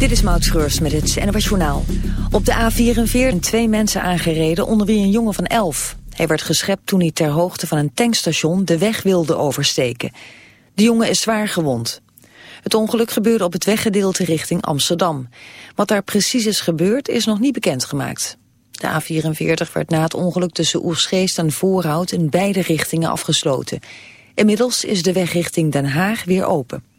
Dit is Maud Schreurs met het NWS Journaal. Op de A44 zijn twee mensen aangereden, onder wie een jongen van 11. Hij werd geschept toen hij ter hoogte van een tankstation de weg wilde oversteken. De jongen is zwaar gewond. Het ongeluk gebeurde op het weggedeelte richting Amsterdam. Wat daar precies is gebeurd is nog niet bekendgemaakt. De A44 werd na het ongeluk tussen Oersgeest en Voorhout in beide richtingen afgesloten. Inmiddels is de weg richting Den Haag weer open.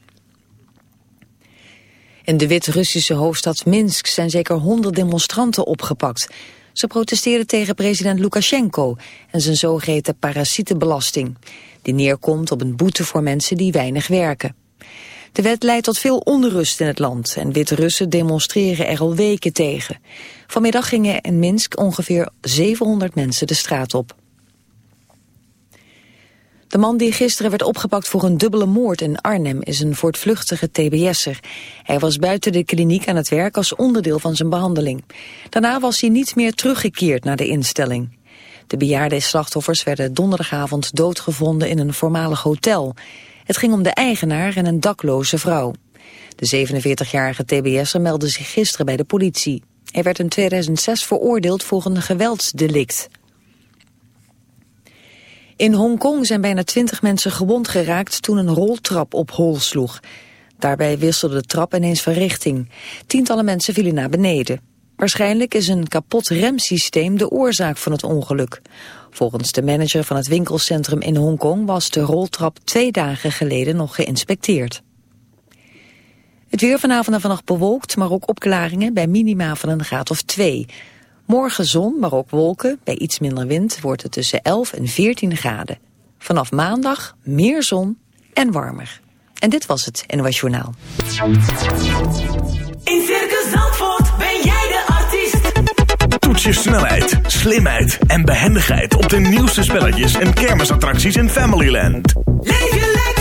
In de Wit-Russische hoofdstad Minsk zijn zeker 100 demonstranten opgepakt. Ze protesteerden tegen president Lukashenko en zijn zogeheten parasietenbelasting. Die neerkomt op een boete voor mensen die weinig werken. De wet leidt tot veel onrust in het land en Wit-Russen demonstreren er al weken tegen. Vanmiddag gingen in Minsk ongeveer 700 mensen de straat op. De man die gisteren werd opgepakt voor een dubbele moord in Arnhem is een voortvluchtige tbs'er. Hij was buiten de kliniek aan het werk als onderdeel van zijn behandeling. Daarna was hij niet meer teruggekeerd naar de instelling. De bejaarde slachtoffers werden donderdagavond doodgevonden in een voormalig hotel. Het ging om de eigenaar en een dakloze vrouw. De 47-jarige tbs'er meldde zich gisteren bij de politie. Hij werd in 2006 veroordeeld voor een geweldsdelict. In Hongkong zijn bijna twintig mensen gewond geraakt toen een roltrap op hol sloeg. Daarbij wisselde de trap ineens van richting. Tientallen mensen vielen naar beneden. Waarschijnlijk is een kapot remsysteem de oorzaak van het ongeluk. Volgens de manager van het winkelcentrum in Hongkong was de roltrap twee dagen geleden nog geïnspecteerd. Het weer vanavond en vannacht bewolkt, maar ook opklaringen bij minima van een graad of twee. Morgen zon, maar ook wolken. Bij iets minder wind wordt het tussen 11 en 14 graden. Vanaf maandag meer zon en warmer. En dit was het NOS Journaal. In Circus Zandvoort ben jij de artiest. Toets je snelheid, slimheid en behendigheid op de nieuwste spelletjes en kermisattracties in Familyland. Leef je lekker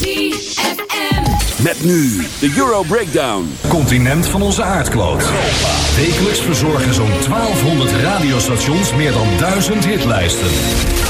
ZFM. Met nu de Euro Breakdown. continent van onze aardkloot. Wekelijks verzorgen zo'n 1200 radiostations meer dan 1000 hitlijsten.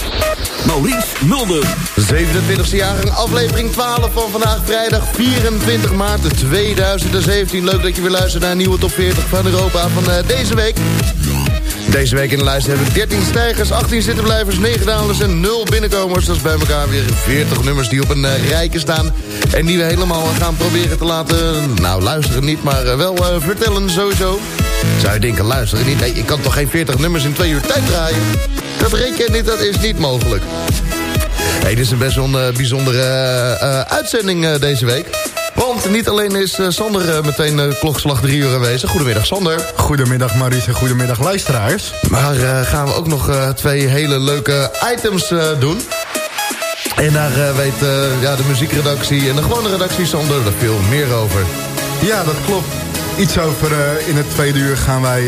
Maurice Mulder. 27e jaargang, aflevering 12 van vandaag vrijdag 24 maart 2017. Leuk dat je weer luistert naar een nieuwe top 40 van Europa van eh, deze week. Deze week in de lijst hebben we 13 stijgers, 18 zittenblijvers, 9 dalers en 0 binnenkomers. Dat is bij elkaar weer 40 nummers die op een uh, rijke staan. En die we helemaal gaan proberen te laten, nou luisteren niet, maar uh, wel vertellen sowieso. Zou je denken, luisteren niet? Nee, ik kan toch geen 40 nummers in twee uur tijd draaien? Dat reken niet, dat is niet mogelijk. Hey, dit is een best wel een bijzondere uitzending deze week. Want niet alleen is Sander meteen klokslag drie uur aanwezig. Goedemiddag Sander. Goedemiddag Maurice en goedemiddag luisteraars. Maar gaan we ook nog twee hele leuke items doen. En daar weet ja, de muziekredactie en de gewone redactie Sander er veel meer over. Ja, dat klopt. Iets over in het tweede uur gaan wij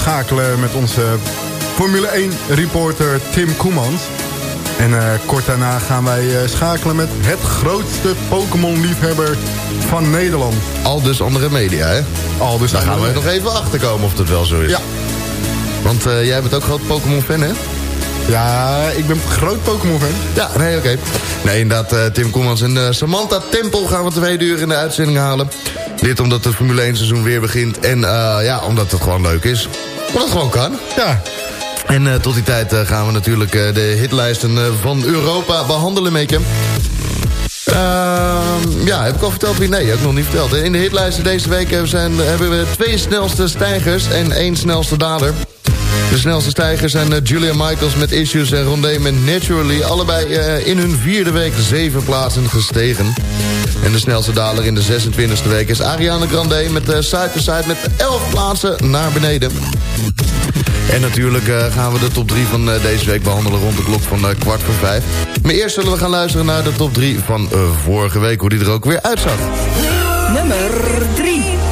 schakelen met onze Formule 1 reporter Tim Koemans. En uh, kort daarna gaan wij uh, schakelen met het grootste Pokémon-liefhebber van Nederland. Al dus andere media, hè? Al dus Daar gaan we nog even achterkomen of dat wel zo is. Ja. Want uh, jij bent ook groot Pokémon-fan, hè? Ja, ik ben groot Pokémon-fan. Ja, nee, oké. Okay. Nee, inderdaad, Tim Koemans en Samantha Tempel gaan we twee uur in de uitzending halen. Dit omdat het Formule 1 seizoen weer begint. En ja, omdat het gewoon leuk is. Omdat het gewoon kan. Ja. En uh, tot die tijd uh, gaan we natuurlijk uh, de hitlijsten van Europa behandelen, Meeke. Ehm, ja, heb ik al verteld wie? Nee, heb ik nog niet verteld. In de hitlijsten deze week zijn, hebben we twee snelste stijgers en één snelste daler. De snelste stijgers zijn Julia Michaels met Issues en Rondé met Naturally. Allebei in hun vierde week zeven plaatsen gestegen. En de snelste daler in de 26e week is Ariana Grande met Side to Side met 11 plaatsen naar beneden. En natuurlijk uh, gaan we de top 3 van uh, deze week behandelen rond de klok van uh, kwart voor vijf. Maar eerst zullen we gaan luisteren naar de top 3 van vorige week, hoe die er ook weer uitzag. Nummer 3.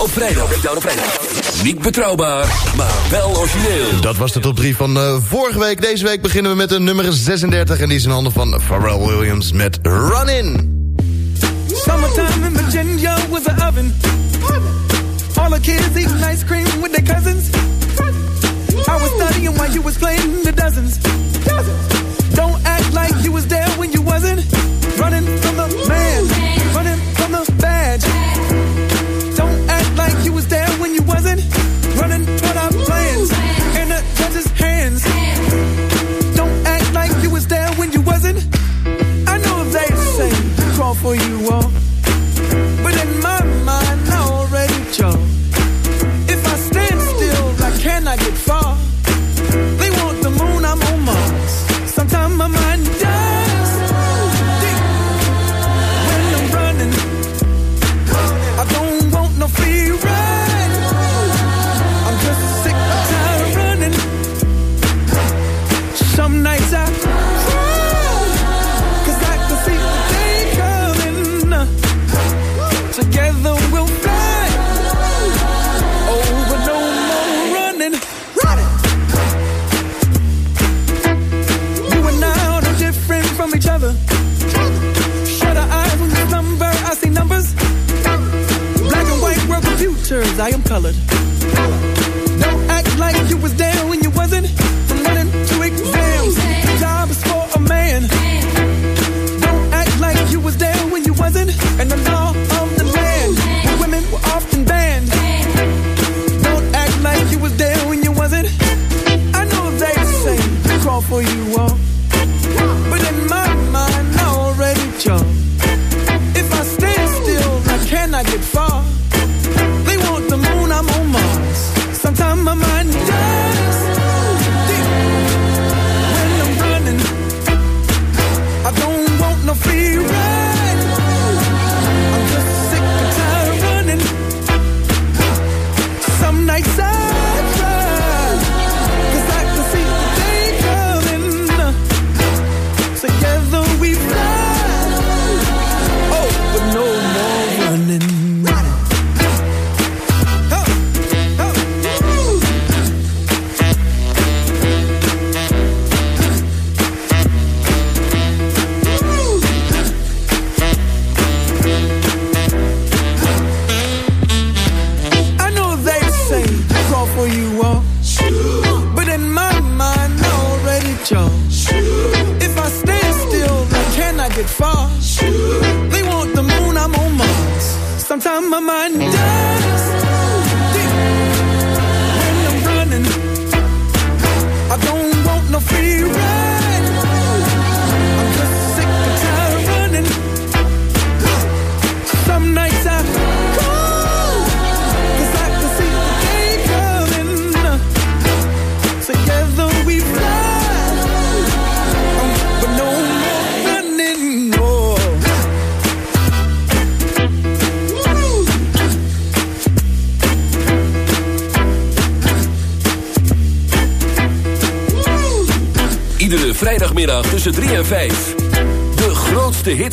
Op vrijdag. Niet betrouwbaar, maar wel origineel. Dat was de top 3 van uh, vorige week. Deze week beginnen we met de nummer 36. En die is in handen van Pharrell Williams met Run In. Summertime in Virginia was an oven. All the kids eating ice cream with their cousins. I was studying while you was playing the dozens. Don't act like you was there when you for you all.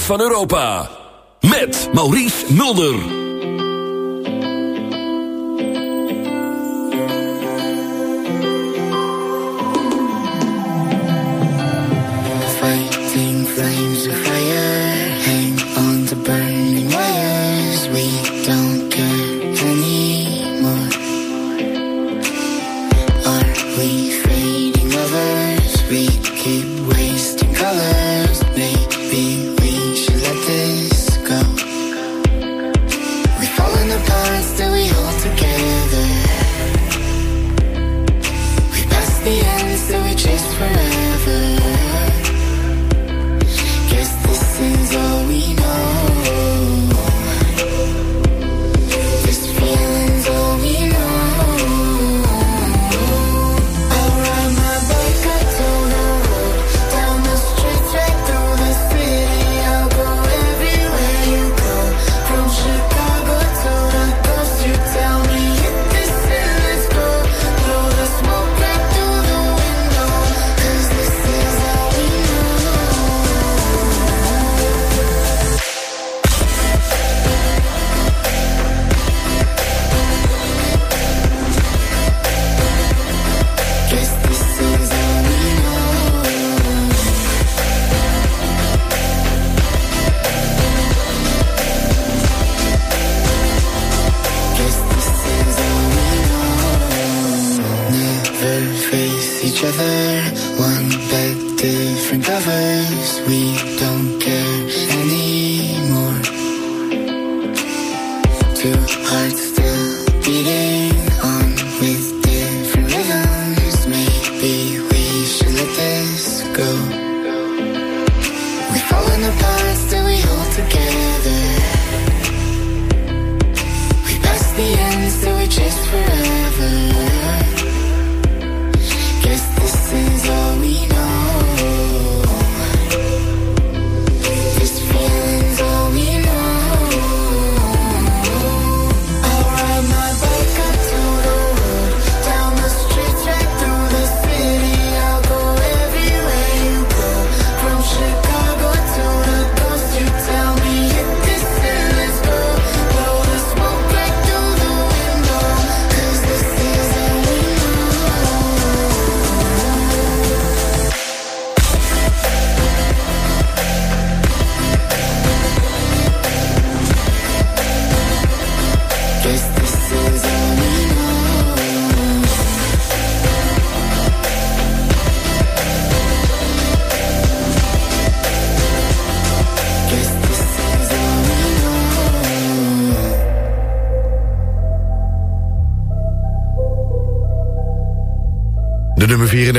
van Europa. Met Maurice Mulder. on the parts that we hold together. We pass the ends that we chase forever.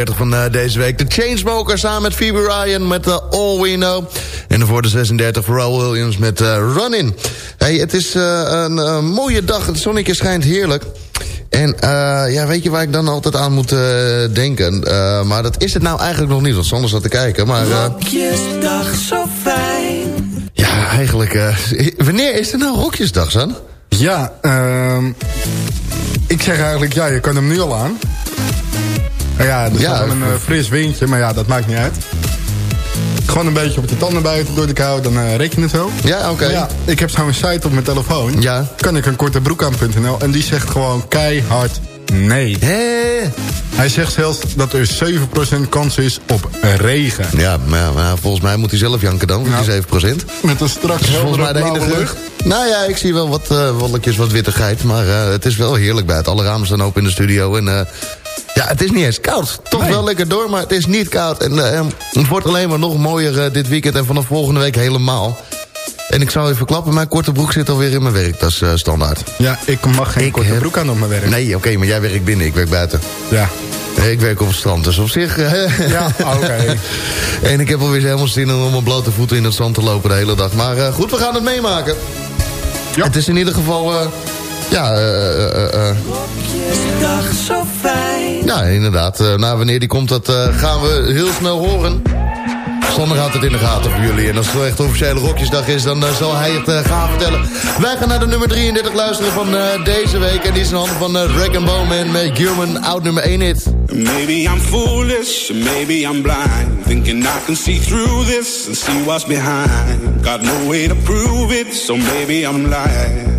van eh, deze week. De Chainsmokers samen met Phoebe Ryan met eh, All We Know. En voor de 36 Pharrell Williams met eh, Running Hey, het is een mooie dag. Het zonnetje schijnt heerlijk. En ja, weet je waar ik dan altijd aan moet denken? Maar dat is het nou eigenlijk nog niet, want zonder zat te kijken. Maar, Rokjesdag zo fijn. Ja, eigenlijk... wanneer is er nou Rokjesdag, San? Ja, ehm, ik zeg eigenlijk, ja, je kan hem nu al aan. Nou ja, er ja, een uh, fris windje, maar ja, dat maakt niet uit. Gewoon een beetje op de tanden buiten door de kou, dan uh, reken je het zo. Ja, oké. Ja, ik heb zo'n site op mijn telefoon. Ja. Kan ik een korte broek aan.nl en die zegt gewoon keihard nee. Hé? Hij zegt zelfs dat er 7% kans is op regen. Ja, maar, maar, volgens mij moet hij zelf janken dan, die 7%. Met een strak volgens mij de enige lucht. Nou ja, ik zie wel wat uh, wolkjes, wat wittigheid. Maar uh, het is wel heerlijk bij het. Alle ramen staan open in de studio. En uh, ja, het is niet eens koud. Toch nee. wel lekker door, maar het is niet koud. En het wordt alleen maar nog mooier dit weekend en vanaf volgende week helemaal. En ik zou even klappen, mijn korte broek zit alweer in mijn werktas uh, standaard. Ja, ik mag geen ik korte heb... broek aan op mijn werk. Nee, oké, okay, maar jij werkt binnen, ik werk buiten. Ja. Ik werk op het strand, dus op zich... ja, oké. Okay. en ik heb alweer helemaal zin om mijn blote voeten in het zand te lopen de hele dag. Maar goed, we gaan het meemaken. Ja. Het is in ieder geval... Ja, eh... dag zo fijn. Ja, inderdaad. nou, wanneer die komt, dat gaan we heel snel horen. Sander houdt het in de gaten voor jullie. En als het echt officiële rokjesdag is, dan zal hij het gaan vertellen. Wij gaan naar de nummer 33 luisteren van uh, deze week. En die is in handen van Dragon Bowman met Human, oud nummer 1 hit. Maybe I'm foolish, maybe I'm blind. Thinking I can see through this and see what's behind. Got no way to prove it, so maybe I'm lying.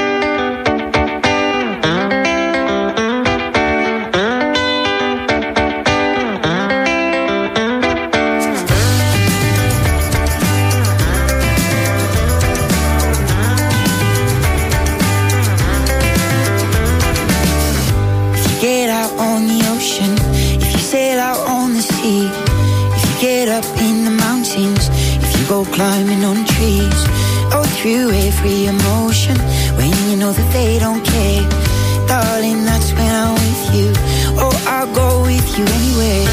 Climbing on trees, oh, through every emotion when you know that they don't care. Darling, that's when I'm with you. Oh, I'll go with you anywhere.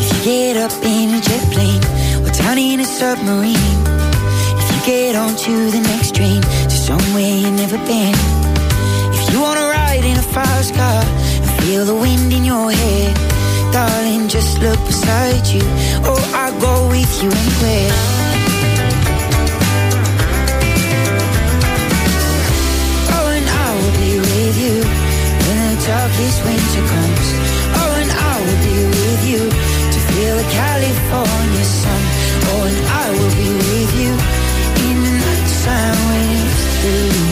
If you get up in a jet plane or down in a submarine, if you get onto the next train to somewhere you've never been, fast car and feel the wind in your hair, darling, just look beside you. Oh, I'll go with you anywhere. Oh, and I will be with you when the darkest winter comes. Oh, and I will be with you to feel the California sun. Oh, and I will be with you in the nighttime when it's through.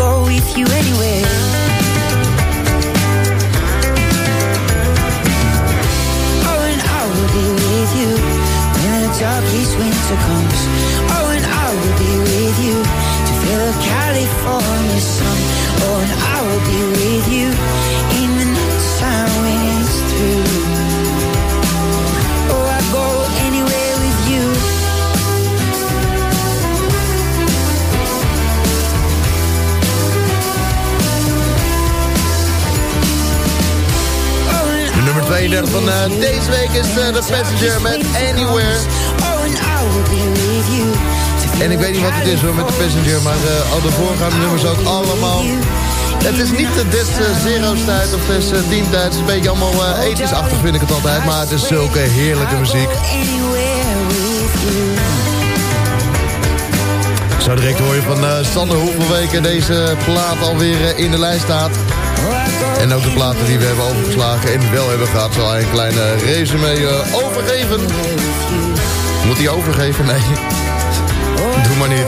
go with you anywhere. Oh, and I will be with you when the darkest winter comes. Deze week is eh, The Passenger met Anywhere. En ik weet niet wat het is hoor met The Passenger, maar eh, al de voorgaande nummers ook allemaal... Het is niet de Des uh, Zero's tijd of Des uh, Team tijd. Het is een beetje allemaal ethisch-achtig vind ik het altijd. Maar het is zulke heerlijke muziek. Zo direct hoor je van uh, Sander hoeveel weken deze plaat alweer in de lijst staat. En ook de platen die we hebben overgeslagen en wel hebben gehad... zal hij een kleine resume uh, overgeven. Moet hij overgeven? Nee. Doe maar niet.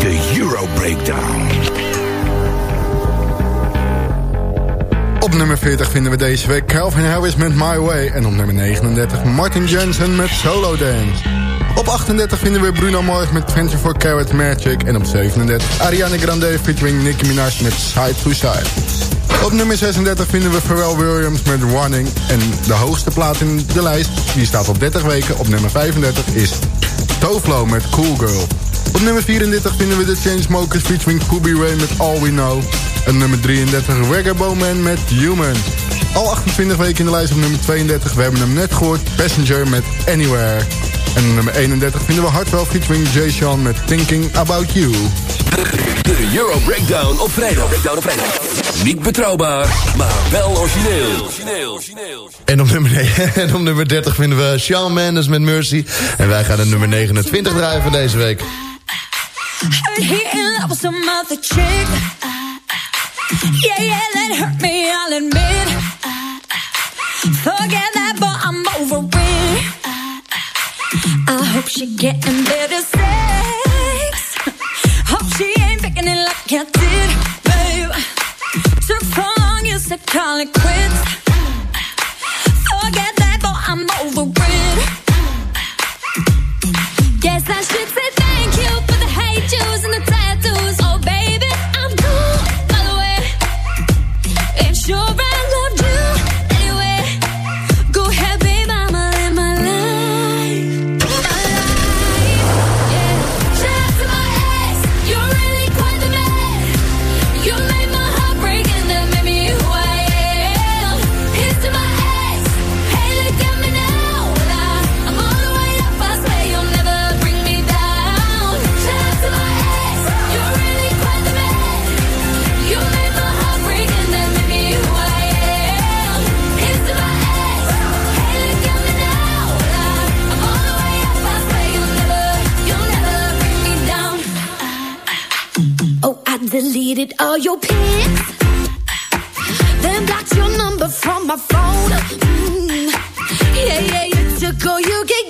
De Euro Breakdown. Op nummer 40 vinden we deze week Calvin Harris met My Way. En op nummer 39 Martin Jensen met Solo Dance. Op 38 vinden we Bruno Mars met 24 Karat Magic. En op 37 Ariana Grande featuring Nicki Minaj met Side to Side. Op nummer 36 vinden we Pharrell Williams met Running. En de hoogste plaat in de lijst, die staat op 30 weken. Op nummer 35 is Toflo met Cool Girl. Op nummer 34 vinden we de Chainsmokers featuring Kobe Ray met All We Know. En nummer 33 Reggae Bowman met Human. Al 28 weken in de lijst op nummer 32. We hebben hem net gehoord. Passenger met Anywhere. En op nummer 31 vinden we Hardwell featuring Jay Sean met Thinking About You. De Euro Breakdown op vrijdag. Breakdown op vrijdag. Niet betrouwbaar, maar wel origineel. En op, nummer, en op nummer 30 vinden we Shawn Mendes met Mercy. En wij gaan de nummer 29 draaien van deze week. Heard he in love with some other chick. Yeah, yeah, that hurt me, I'll admit. Forget that, but I'm over it. I hope she getting better sex. Hope she ain't picking it like I did, babe. Long, you said call it quits. Forget that, but I'm over it. Guess I should deleted all your pics. Then blocked your number from my phone. Mm. Yeah, yeah, you took all you could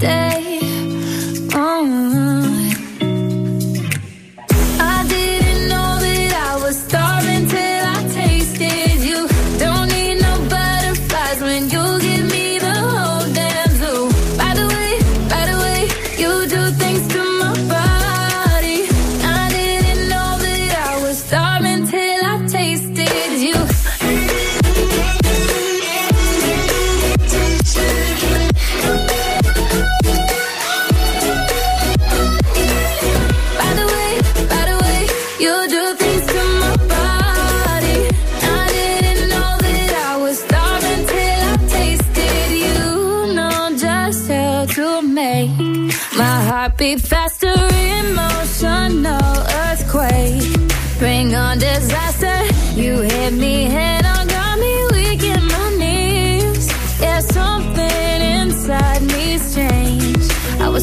day.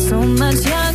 so much younger.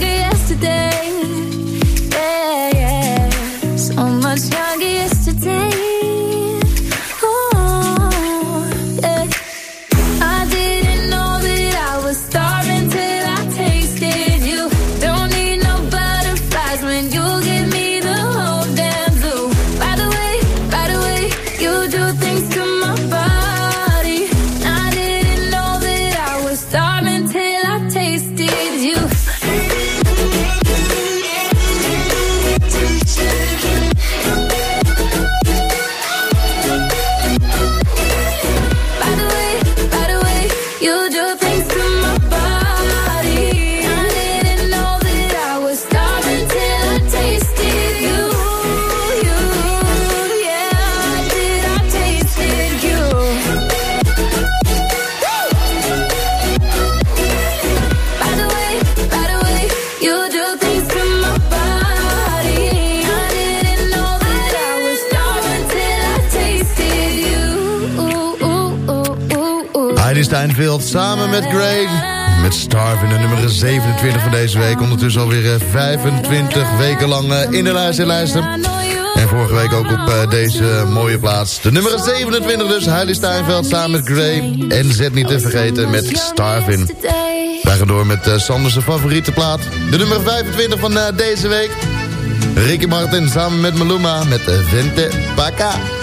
dus alweer eh, 25 weken lang eh, in de luisterlijsten. En vorige week ook op eh, deze mooie plaats. De nummer 27 dus, Heidi Steinveld samen met Gray. En zet niet te vergeten met Starvin. Wij gaan door met Sanders' favoriete plaat. De nummer 25 van deze week. Ricky Martin samen met Maluma met Vente Paca.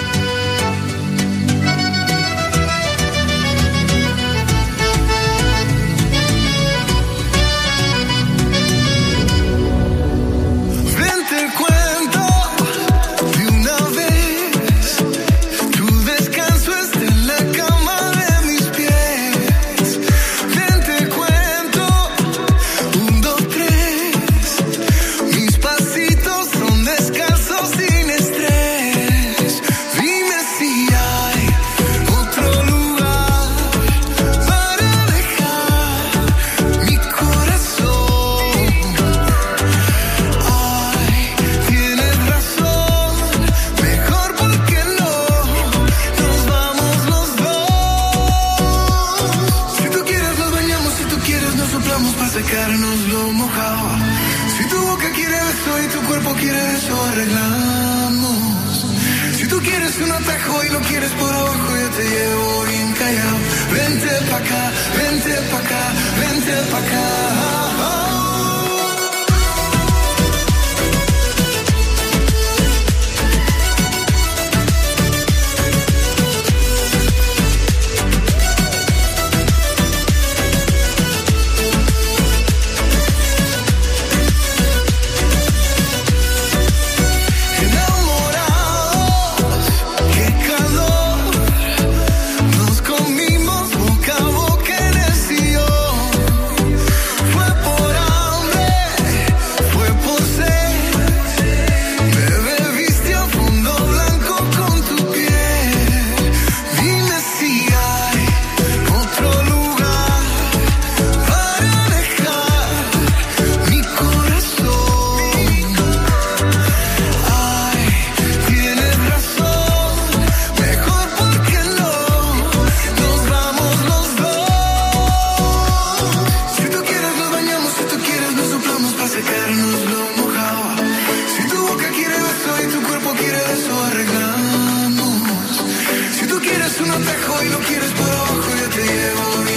un atajo y lo quieres por abajo, yo te llevo.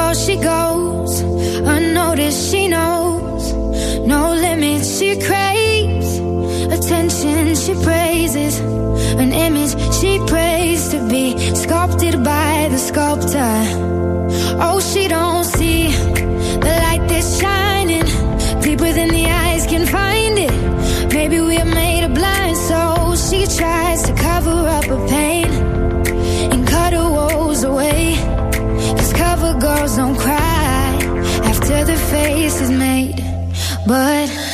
how she goes unnoticed. She knows no limits. She craves attention. She praises an image. She prays to be sculpted by the sculptor. Oh, she don't see the light that's shining deeper than the eyes can find it. Maybe we are made of blind, so she tries. girls don't cry after the face is made, but.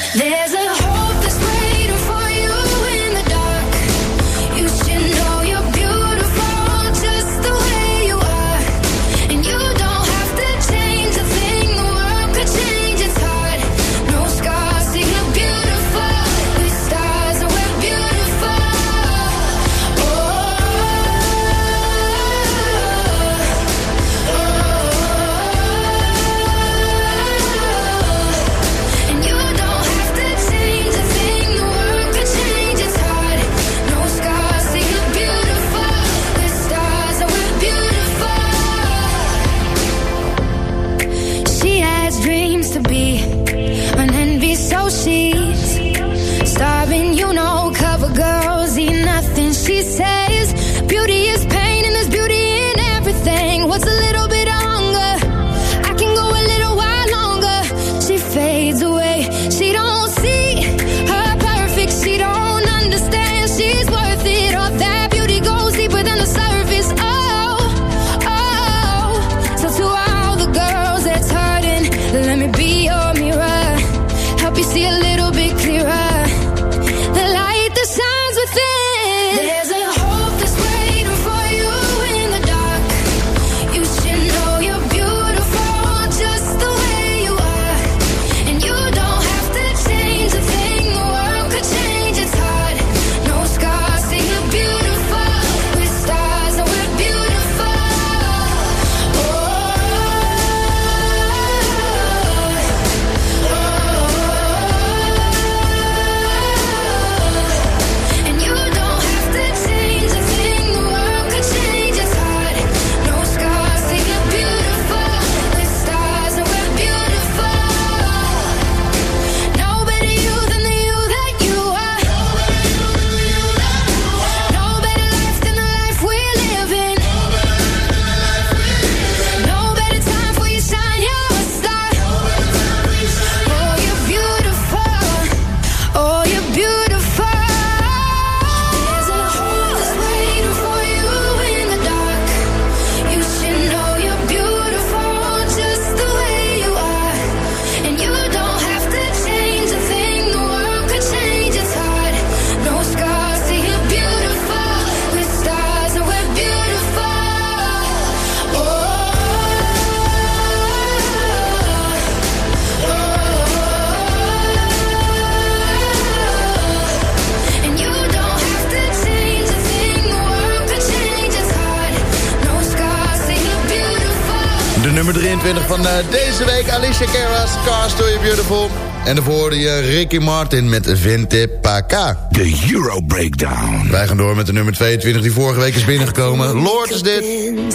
van eh, deze week. Alicia Keras, Cars Do You Beautiful. En daarvoor je Ricky Martin met Vente Paka. De Euro Breakdown. Wij gaan door met de nummer 22 die vorige week is binnengekomen. Lord is dit.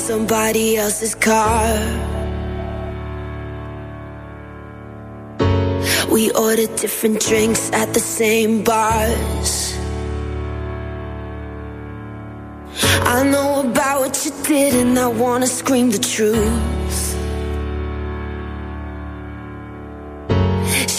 Somebody else's car. We ordered different drinks at the same bars. I know about what you did and I wanna scream the truth.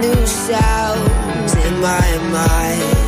new sounds in my mind.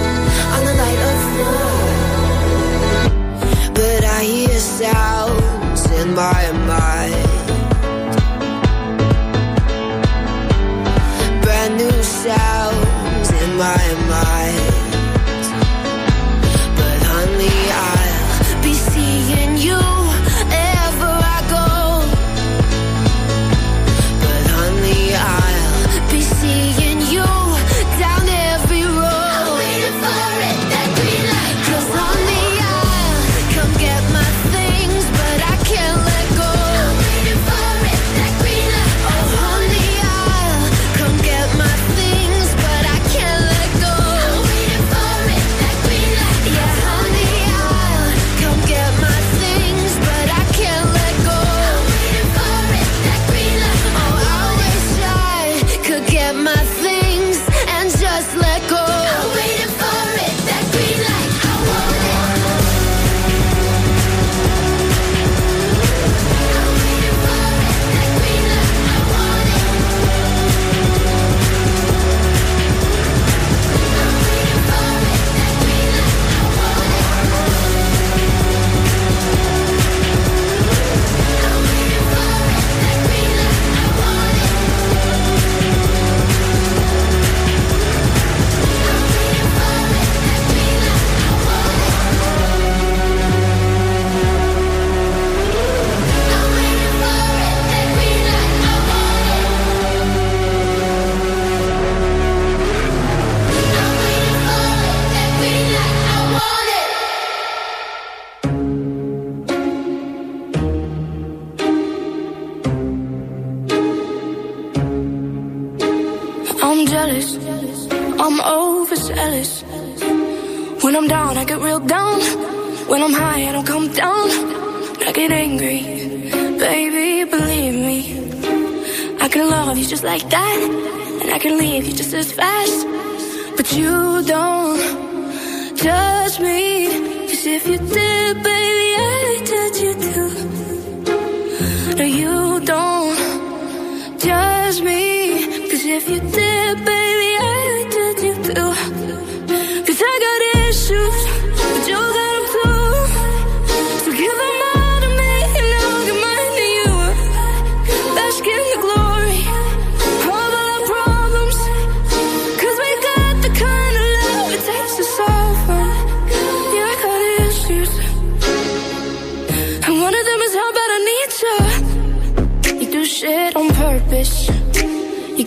On the light up floor. But I hear sounds in my mind. When I'm down, I get real down. When I'm high, I don't come down. I get angry. Baby, believe me. I can love you just like that. And I can leave you just as fast. But you don't judge me. Cause if you did, baby, I'd judge you too. No, you don't judge me. Cause if you did, baby,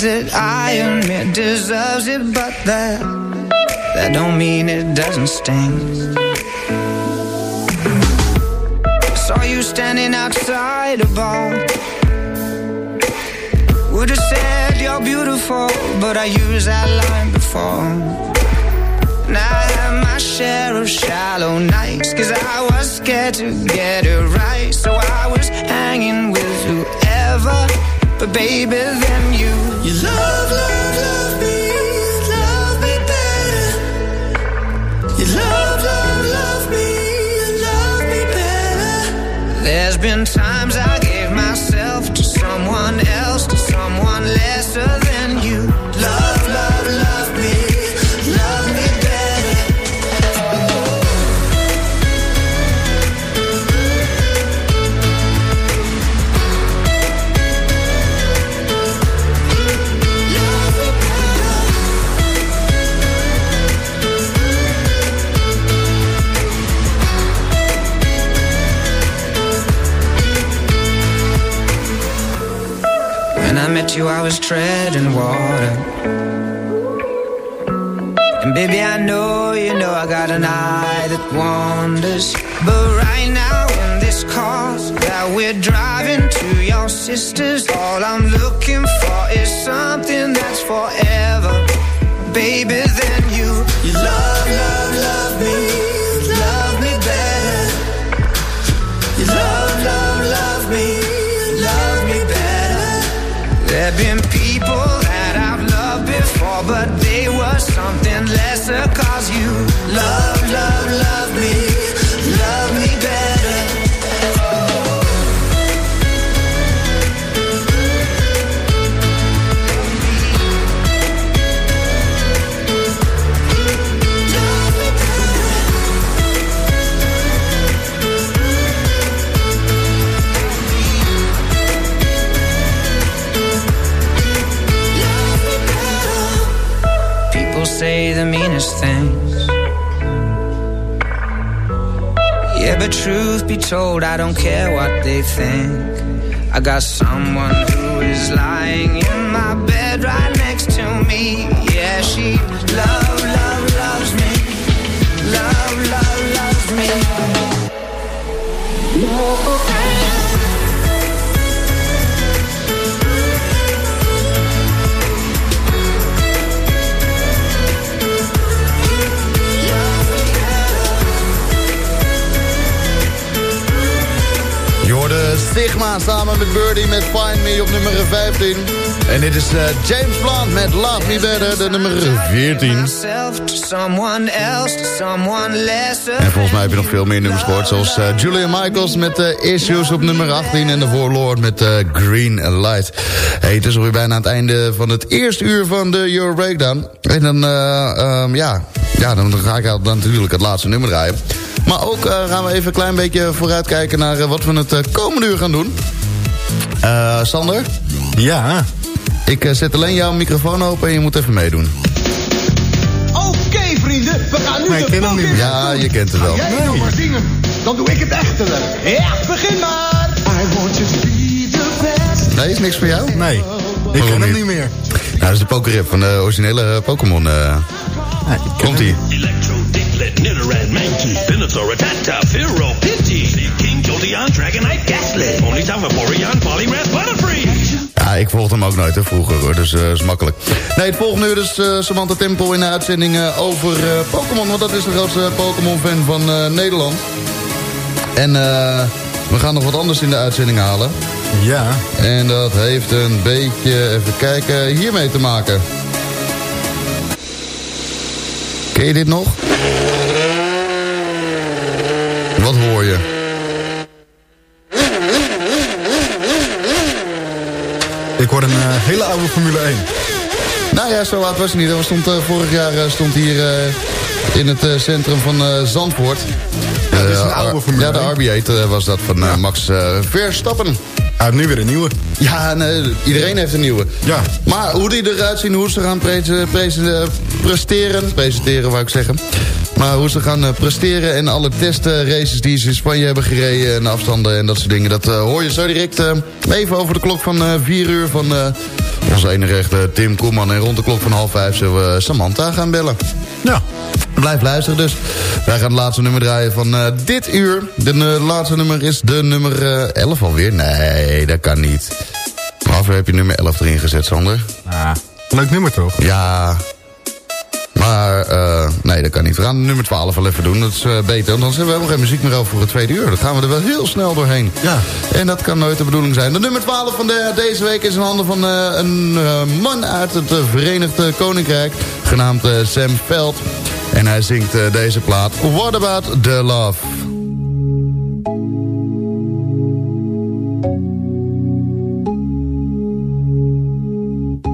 that I admit deserves it, but that that don't mean it doesn't sting. Saw you standing outside a bar. Would have said you're beautiful, but I used that line before. Now I had my share of shallow nights, cause I was scared to get it right. So I was hanging with whoever but baby, then you You love, love, love me Love me better. You love, love, love me love me better. There's been times I But right now in this car that we're driving to your sister's, all I'm looking for is something that's forever. Baby, then told, I don't care what they think. I got someone who is lying in my bed right next to me. Yeah, she Samen met Birdie met Find Me op nummer 15. En dit is eh, James Blunt met Love Me Better, de nummer 14. Myself to someone else, to someone lesser. En volgens mij heb je nog veel meer nummers gehoord. Zoals eh, Julian Michaels met eh, Issues op nummer 18. En de Lord met Green Light. Hey, het is alweer bijna aan het einde van het eerste uur van de Euro Breakdown. En dan, eh, ehm, ja, ja, dan ga ik natuurlijk het laatste nummer draaien. Maar ook eh, gaan we even een klein beetje vooruitkijken naar eh, wat we het eh, komende uur gaan doen. Eh, Sander? Ja? Ik zet alleen jouw microfoon open en je moet even meedoen. Oké vrienden, we gaan nu Nee, ik de ken hem niet meer. focus- Ja, je kent het wel. Ga jij nou maar zingen, dan doe ik het echte wel. Ja, begin maar. I want you to be the best. Nee, is niks voor jou? Nee, ik ken hem niet meer. Nou, dat is de pokerrip van de originele eh, Pokémon. Komt-ie. Nidoran, Mankey, Venusaur, Rattata, Fearow, Pidgey, King, Jolteon, Dragonite, Ghastly, Ponyta, Vaporeon, Poliwrath, Butterfree. Ja, ik volgde hem ook nooit hè, vroeger hoor, dus eh is makkelijk. Nee, het volgende uur is eh, Samantha Tempel in de uitzending eh, over eh, Pokémon. Want dat is de grootste Pokémon-fan van eh, Nederland. En eh, we gaan nog wat anders in de uitzending halen. Ja. En dat heeft een beetje, even kijken, hiermee te maken. Ken je dit nog? Wat hoor je? Ik hoor een eh, hele oude Formule 1. Nou ja, zo oud was hij niet. Stond, eh, vorig jaar eh, stond hier in het centrum van Zandvoort. Ja, dit is een oude Formule Ja, de 1. RB8 eh, was dat van Max Verstappen. Hij heeft nu weer een nieuwe. Ja, nee, iedereen heeft een nieuwe. Ja. Maar hoe die eruit zien, hoe ze gaan pre- pre- presteren... Presenteren, wou ik zeggen. Maar hoe ze gaan eh, presteren en alle testraces die ze in Spanje hebben gereden... en afstanden en dat soort dingen... dat eh, hoor je zo direct eh, even over de klok van eh 4 uur van... onze enige echte Tim Koeman. En rond de klok van half vijf zullen we Samantha gaan bellen. Ja. Blijf luisteren dus. Wij gaan het laatste nummer draaien van dit uur. De laatste nummer is de nummer eh 11 alweer. Nee, dat kan niet. Waarvoor heb je nummer 11 erin gezet, Sander? Ah, leuk nummer toch? Ja. Maar, eh, nee, dat kan niet. We gaan nummer 12 wel even doen. Dat is eh, beter. Want anders hebben we helemaal geen muziek meer over voor het tweede uur. Dan gaan we er wel heel snel doorheen. Ja. En dat kan nooit de bedoeling zijn. De nummer 12 van de, deze week is in handen van eh, een man uit het Verenigd Koninkrijk. Genaamd eh, Sam Veld. En hij zingt deze plaat. What About The Love?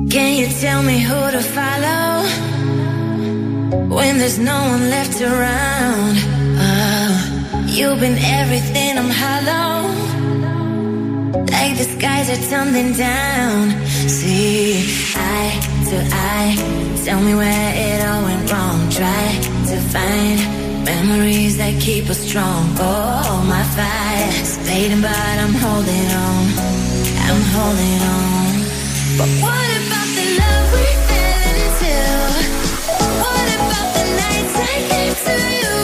Can you tell me who to follow when there's no one left around? Oh, you've been everything, I'm hollow. Like the skies are tumbling down. See, eye to eye, tell me where it all went wrong. Try to find memories that keep us strong. Oh, my fire's fading, but I'm holding on. I'm holding on. But what about the love we to you.